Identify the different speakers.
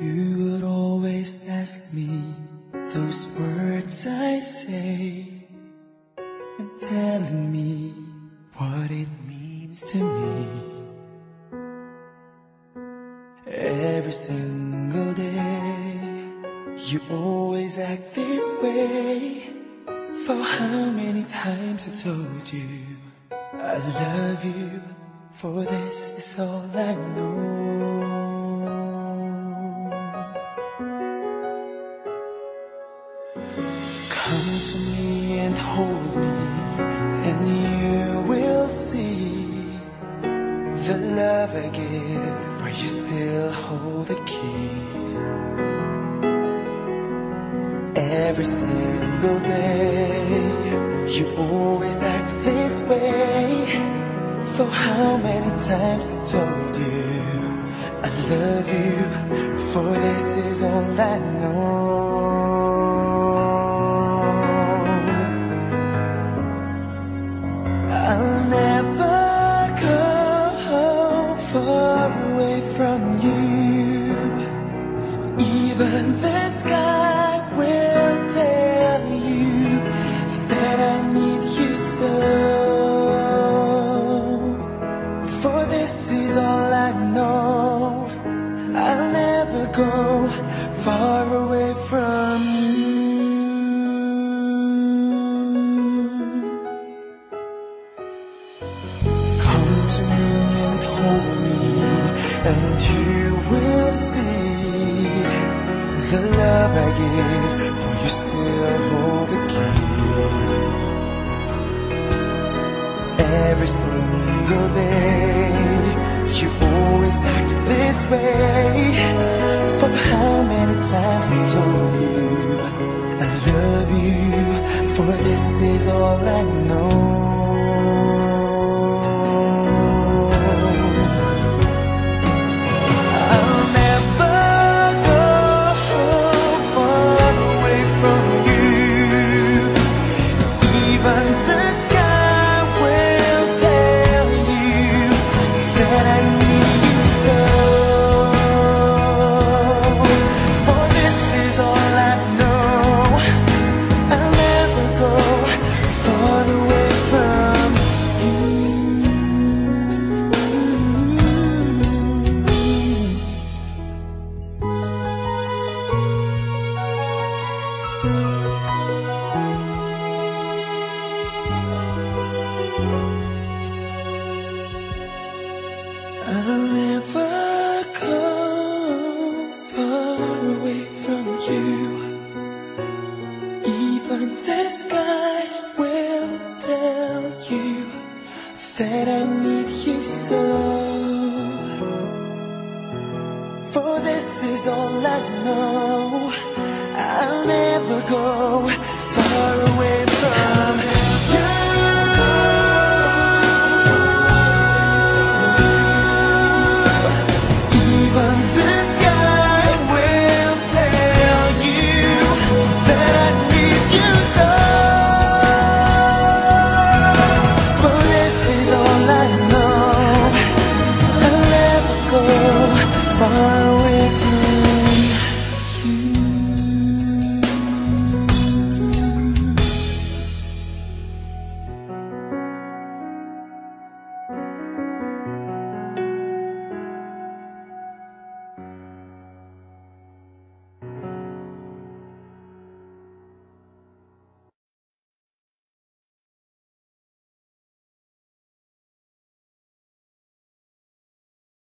Speaker 1: You would always ask me those words I say and telling me what it means to me. Every single day, you always act this way. For how many times I told you I love you, for this is all I know. To me and hold me, and you will see the love I give, where you still hold the key. Every single day, you always act this way. For how many times I told you I love you, for this is all I know. Sky will tell you that I need you so. For this is all I know. I'll never go far away from you. Come to me and hold me, and you will see the love I give, for you still hold the key. Every single day, you always act this way. For how many times I told you I love you, for this is all I know. That I need you so. For this is all I know. I'll never go